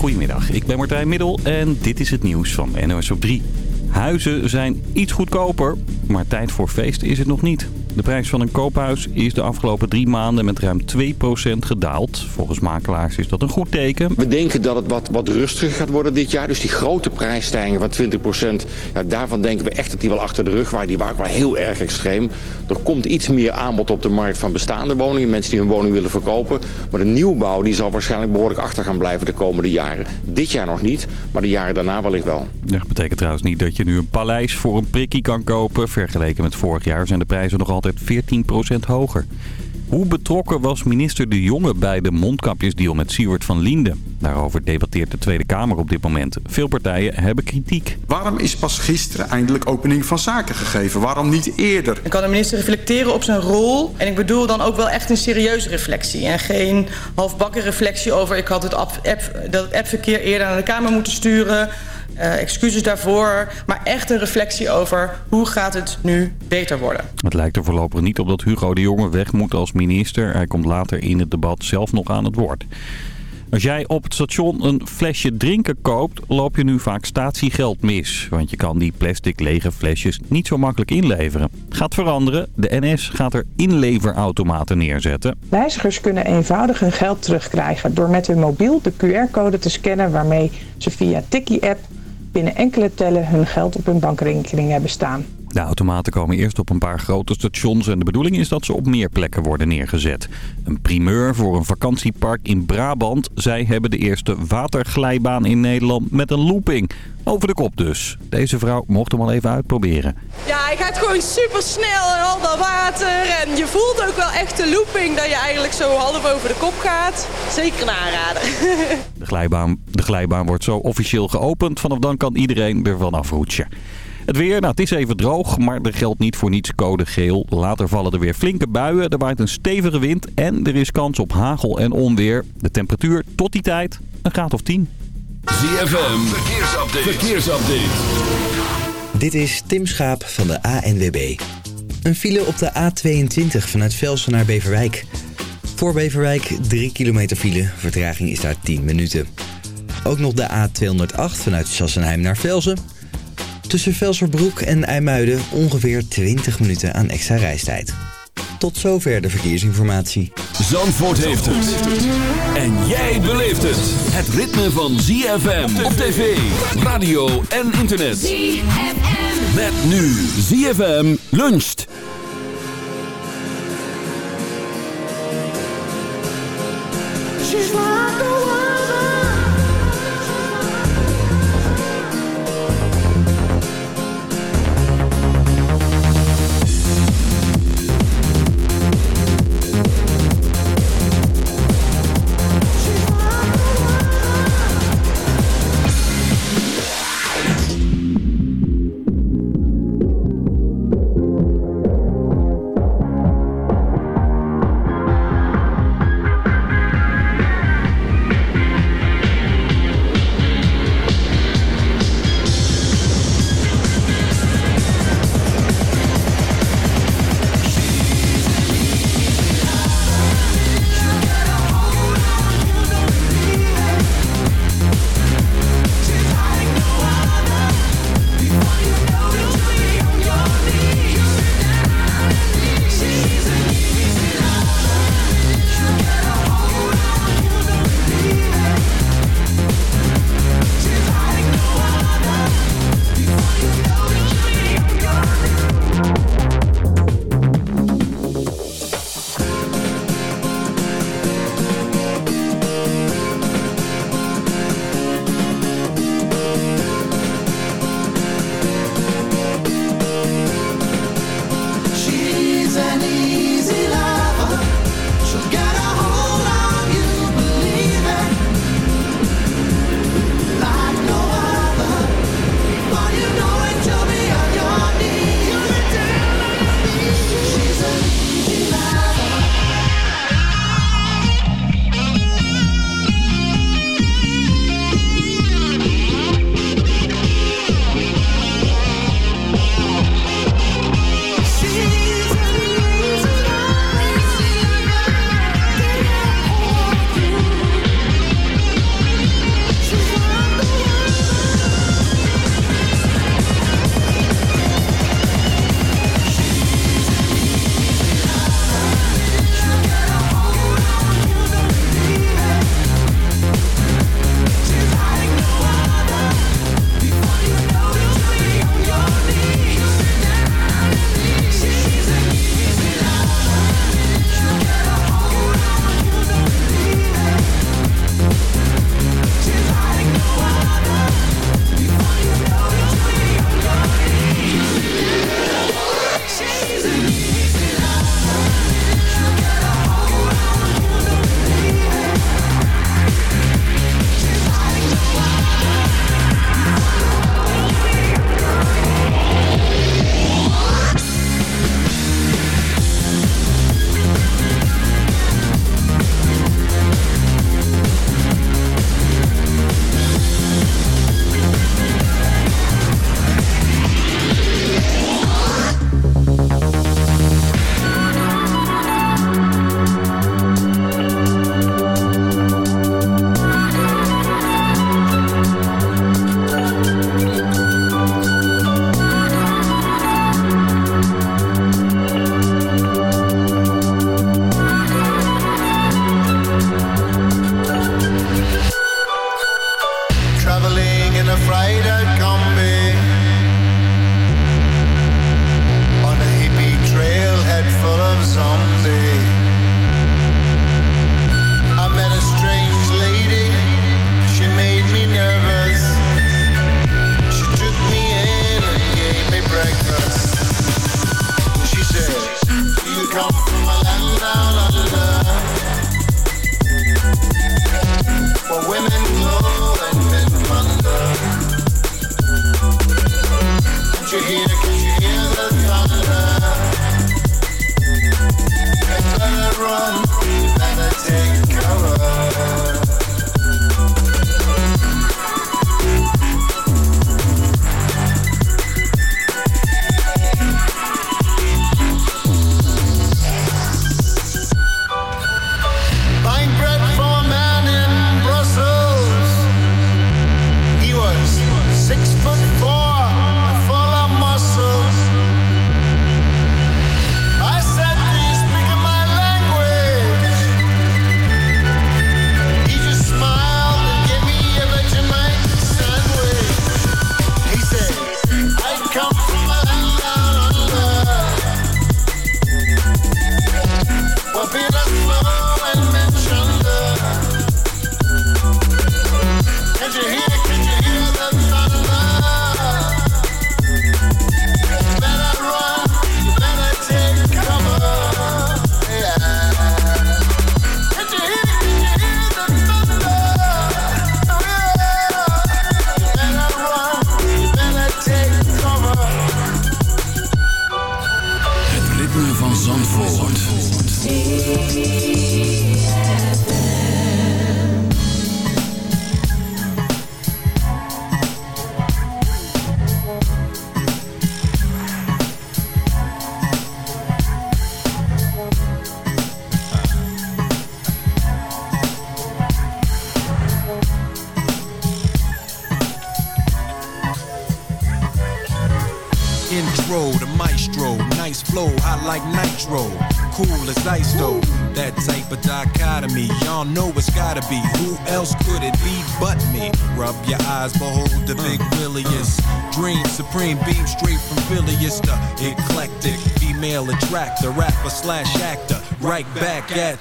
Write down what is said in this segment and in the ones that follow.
Goedemiddag, ik ben Martijn Middel en dit is het nieuws van NOS op 3. Huizen zijn iets goedkoper, maar tijd voor feest is het nog niet. De prijs van een koophuis is de afgelopen drie maanden met ruim 2% gedaald. Volgens makelaars is dat een goed teken. We denken dat het wat, wat rustiger gaat worden dit jaar. Dus die grote prijsstijging van 20%, ja, daarvan denken we echt dat die wel achter de rug waren. Die waren wel heel erg extreem. Er komt iets meer aanbod op de markt van bestaande woningen. Mensen die hun woning willen verkopen. Maar de nieuwbouw die zal waarschijnlijk behoorlijk achter gaan blijven de komende jaren. Dit jaar nog niet, maar de jaren daarna wellicht wel. Dat betekent trouwens niet dat je nu een paleis voor een prikkie kan kopen. Vergeleken met vorig jaar zijn de prijzen nog altijd 14% hoger. Hoe betrokken was minister De Jonge bij de mondkapjesdeal met Siewert van Linden? Daarover debatteert de Tweede Kamer op dit moment. Veel partijen hebben kritiek. Waarom is pas gisteren eindelijk opening van zaken gegeven? Waarom niet eerder? Dan kan de minister reflecteren op zijn rol. En ik bedoel dan ook wel echt een serieuze reflectie. En geen halfbakken reflectie over... ik had het app, dat appverkeer eerder naar de Kamer moeten sturen... Uh, excuses daarvoor, maar echt een reflectie over hoe gaat het nu beter worden. Het lijkt er voorlopig niet op dat Hugo de Jonge weg moet als minister. Hij komt later in het debat zelf nog aan het woord. Als jij op het station een flesje drinken koopt, loop je nu vaak statiegeld mis. Want je kan die plastic lege flesjes niet zo makkelijk inleveren. Gaat veranderen. De NS gaat er inleverautomaten neerzetten. Reizigers kunnen eenvoudig hun geld terugkrijgen door met hun mobiel de QR-code te scannen waarmee ze via Tikkie-app binnen enkele tellen hun geld op hun bankrekening hebben staan. De automaten komen eerst op een paar grote stations en de bedoeling is dat ze op meer plekken worden neergezet. Een primeur voor een vakantiepark in Brabant. Zij hebben de eerste waterglijbaan in Nederland met een looping. Over de kop dus. Deze vrouw mocht hem al even uitproberen. Ja, hij gaat gewoon super snel en al dat water. En je voelt ook wel echt de looping dat je eigenlijk zo half over de kop gaat. Zeker een aanrader. De glijbaan, de glijbaan wordt zo officieel geopend. Vanaf dan kan iedereen ervan afroetsen. Het weer, nou het is even droog, maar er geldt niet voor niets code geel. Later vallen er weer flinke buien, er waait een stevige wind en er is kans op hagel en onweer. De temperatuur tot die tijd een graad of 10. ZFM, verkeersupdate. verkeersupdate. Dit is Tim Schaap van de ANWB. Een file op de A22 vanuit Velsen naar Beverwijk. Voor Beverwijk 3 kilometer file, vertraging is daar 10 minuten. Ook nog de A208 vanuit Sassenheim naar Velsen... Tussen Velserbroek en IJmuiden ongeveer 20 minuten aan extra reistijd. Tot zover de verkeersinformatie. Zandvoort heeft het. En jij beleeft het. Het ritme van ZFM op tv, radio en internet. ZFM. Met nu ZFM luncht.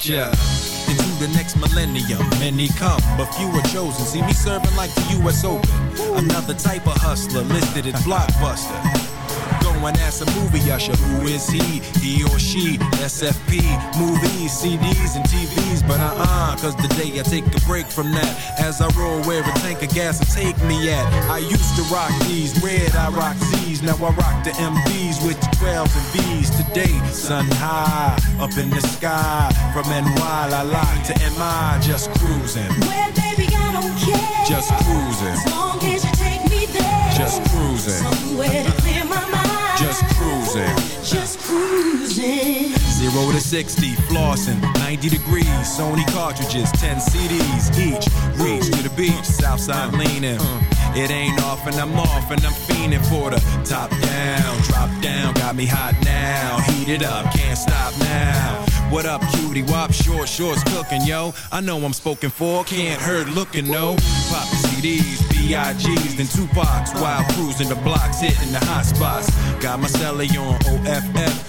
At into the next millennium. Many come, but few are chosen. See me serving like the U.S. Open. Another type of hustler listed at Blockbuster go and ask a movie usher who is he, he or she, SFP, movies, CDs, and TVs. But uh uh, cause the day I take a break from that, as I roll where a tank of gas will take me at. I used to rock these, red I rock Now I rock the MVs with the 12s and V's. Today, sun high, up in the sky, from NY la la to MI, just cruising. Well, baby, I don't care. Just cruising. As long as you take me there. Just cruising. Somewhere to clear my mind. Just cruising. Just cruising. Zero to 60, flossing, 90 degrees. Sony cartridges, 10 CDs each. Reach to the beach, Southside leaning. It ain't off and I'm off and I'm fiending for the top down, drop down. Got me hot now, heat it up, can't stop now. What up, cutie? Wop, short shorts cooking, yo. I know I'm spoken for, can't hurt looking, no. Pop CDs, B.I.G.'s, then Tupac's while cruising the blocks, hitting the hot spots. Got my celly on OFF.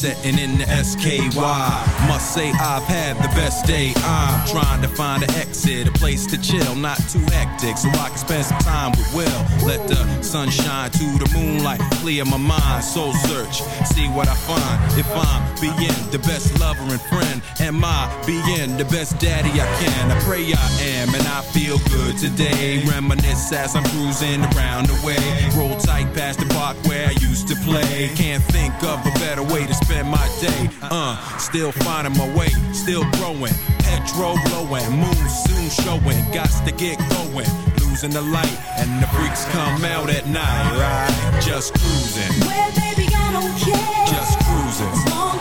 Setting in the SKY. Must say I've had the best day. I'm trying to find an exit, a place to chill, not too hectic, so I can spend some time with Will. Let the sunshine to the moonlight clear my mind. Soul search, see what I find. If I'm being the best lover and friend, am I being the best daddy I can? I pray I am, and I feel good today. Reminisce as I'm cruising around the way. Roll tight past the park where I used to play. Can't think of a better way to spend my day. Uh, still finding my way, still growing. Petrol blowing, moon soon showing. Gots to get going. Losing the light, and the freaks come out at night, right? Just cruising. Well, baby, I don't care. Just cruising.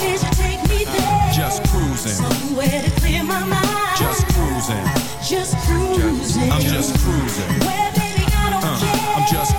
Cruising. Somewhere to clear my mind. Just cruising. Just cruising. I'm just cruising. Well, baby, I don't Uh, care. I'm just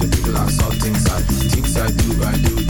to people and saw things I things I do, I do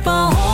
strap on.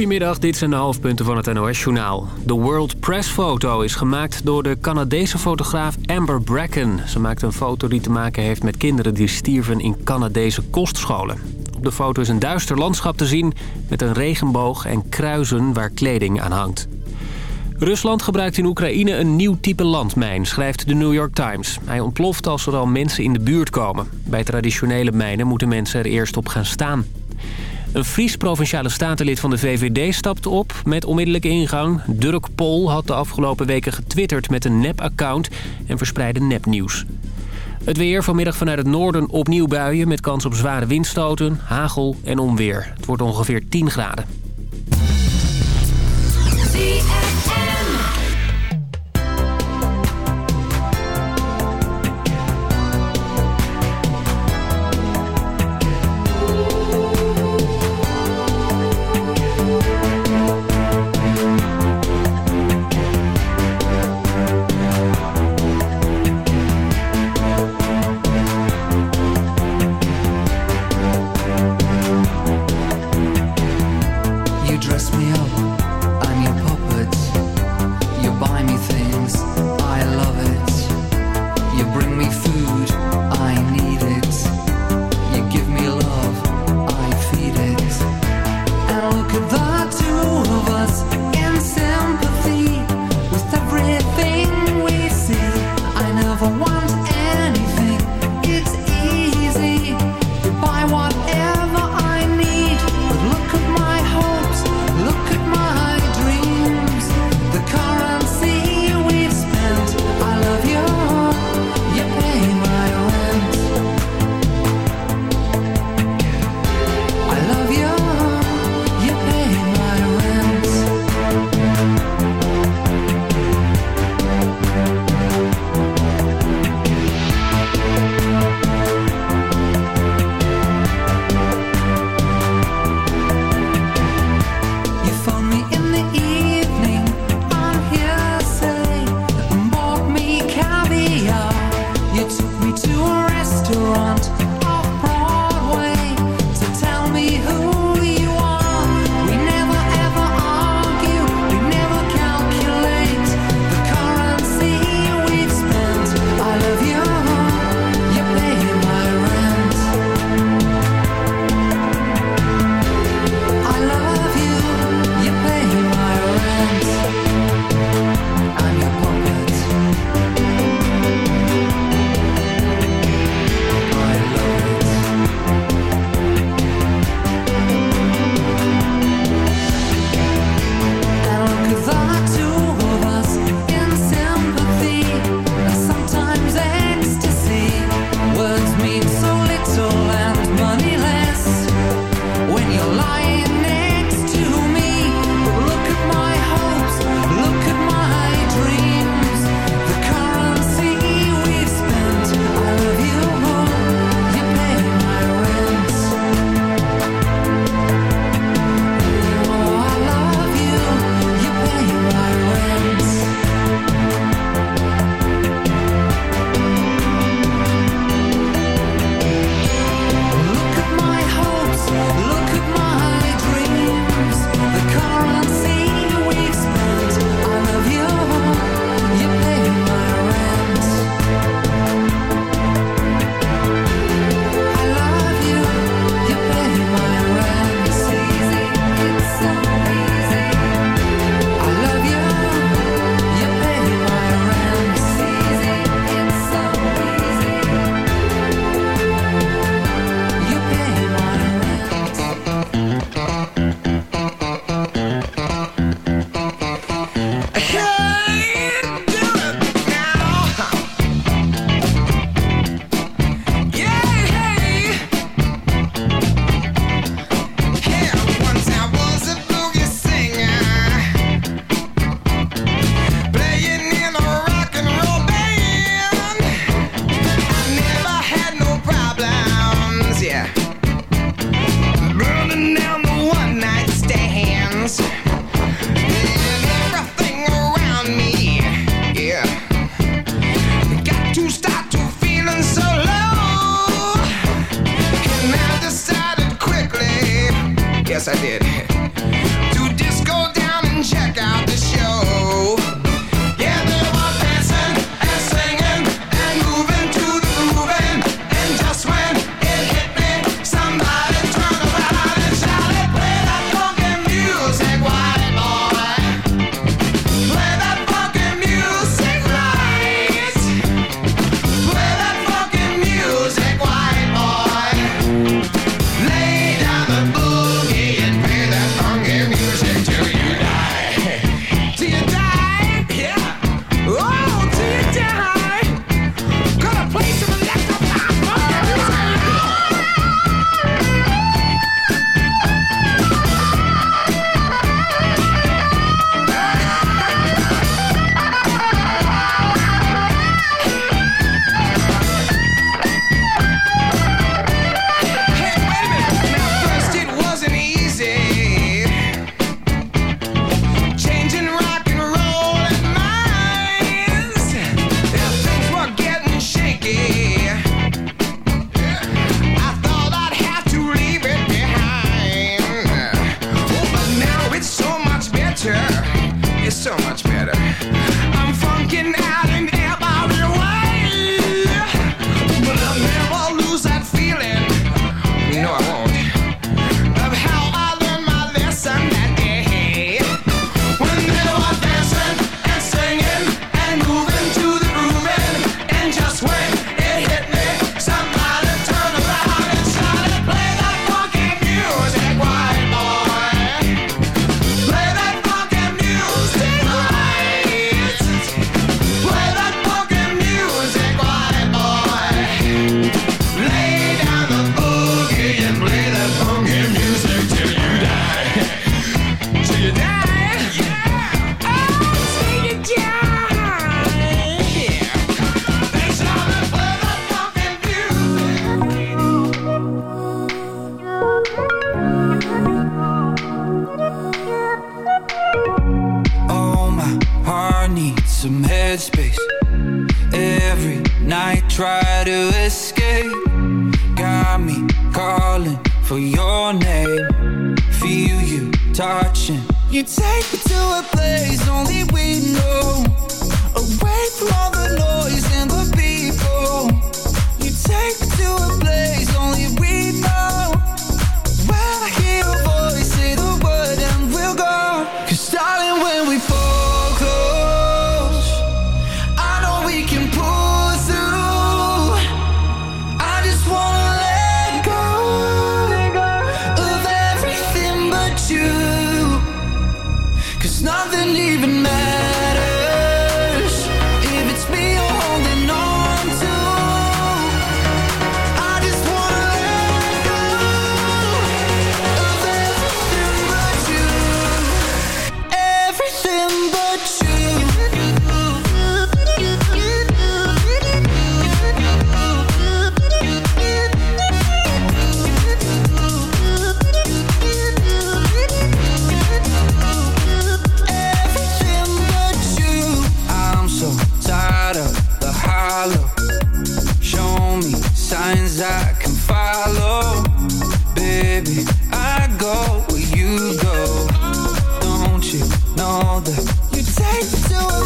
Goedemiddag, dit zijn de hoofdpunten van het NOS-journaal. De World Press-foto is gemaakt door de Canadese fotograaf Amber Bracken. Ze maakt een foto die te maken heeft met kinderen die stierven in Canadese kostscholen. Op de foto is een duister landschap te zien met een regenboog en kruisen waar kleding aan hangt. Rusland gebruikt in Oekraïne een nieuw type landmijn, schrijft de New York Times. Hij ontploft als er al mensen in de buurt komen. Bij traditionele mijnen moeten mensen er eerst op gaan staan. Een Fries provinciale statenlid van de VVD stapt op met onmiddellijke ingang. Durk Pol had de afgelopen weken getwitterd met een nep-account en verspreidde nepnieuws. Het weer vanmiddag vanuit het noorden opnieuw buien met kans op zware windstoten, hagel en onweer. Het wordt ongeveer 10 graden. You take me to a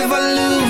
Revolution.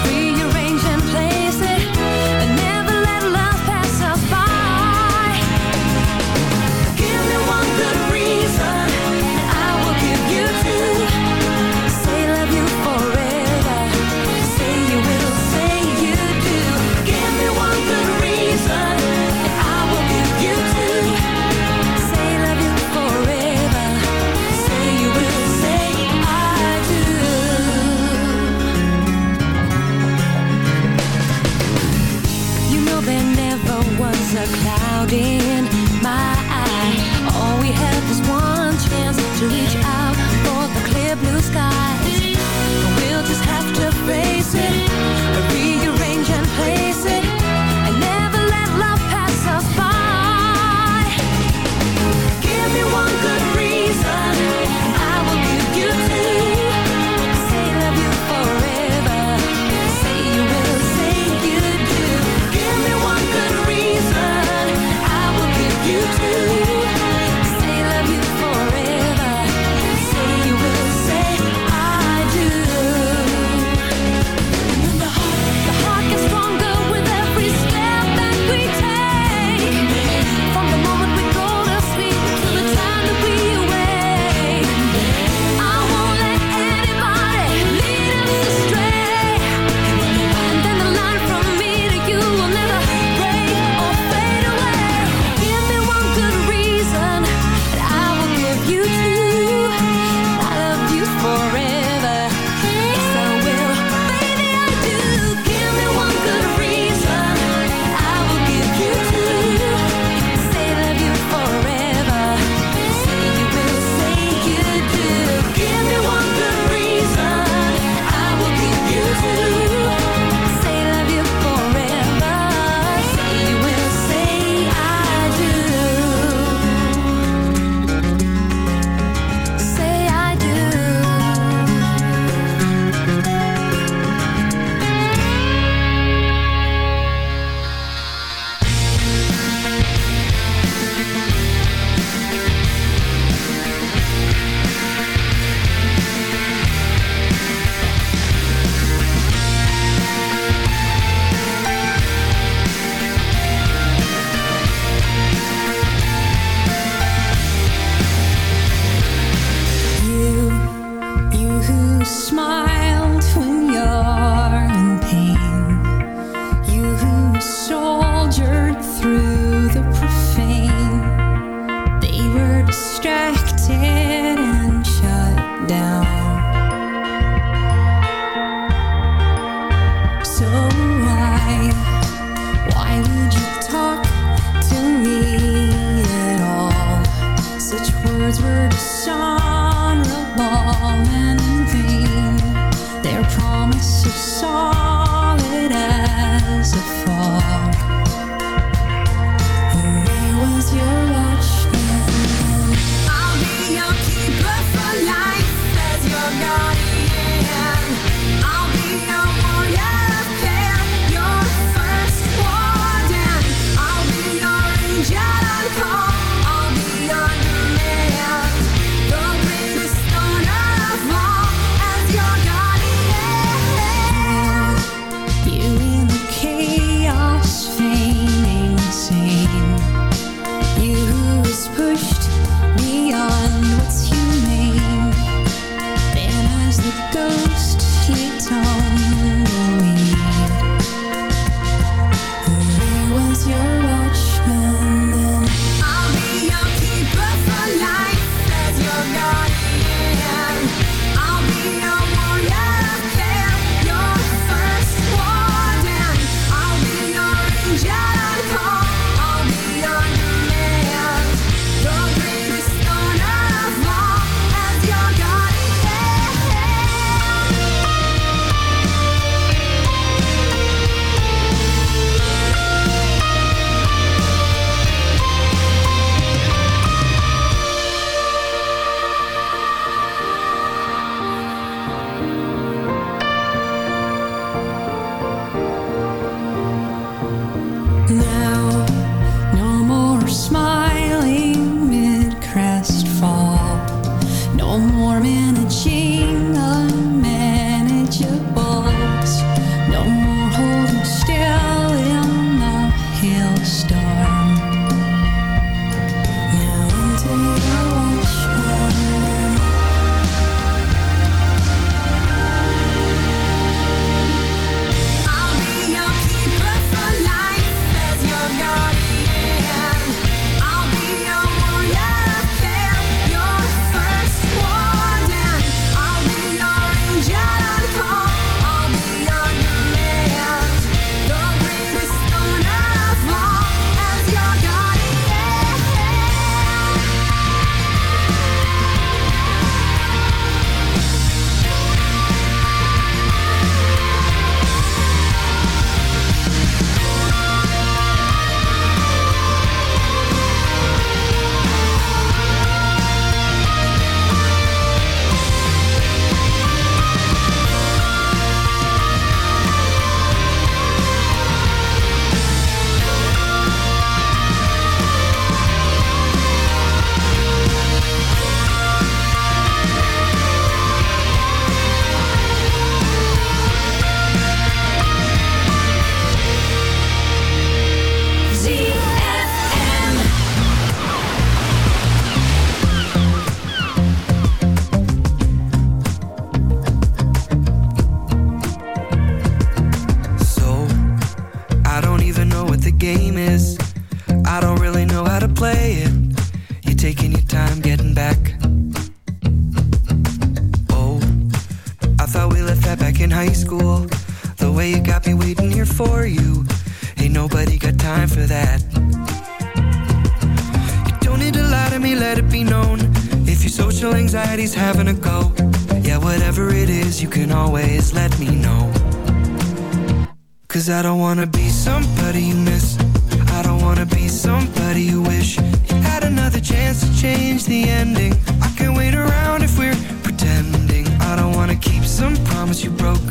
Change the ending. I can't wait around if we're pretending. I don't wanna keep some promise you broke.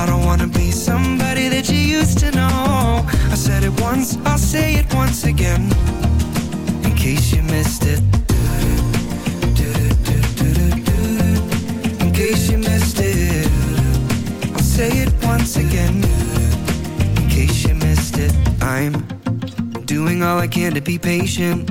I don't wanna be somebody that you used to know. I said it once, I'll say it once again. In case you missed it. In case you missed it. I'll say it once again in case you missed it. I'm doing all I can to be patient,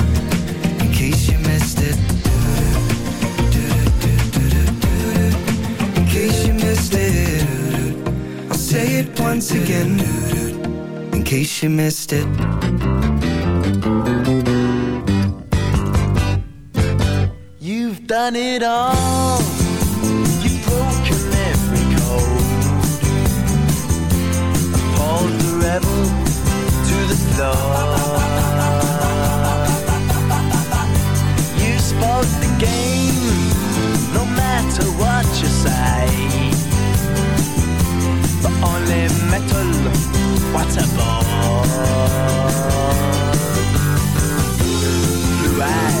It once again. In case you missed it. You've done it all. You've broken every code. Appalled the rebel to the floor. You spoke the game, no matter what you say. Metal, what a bore. Blue eyes,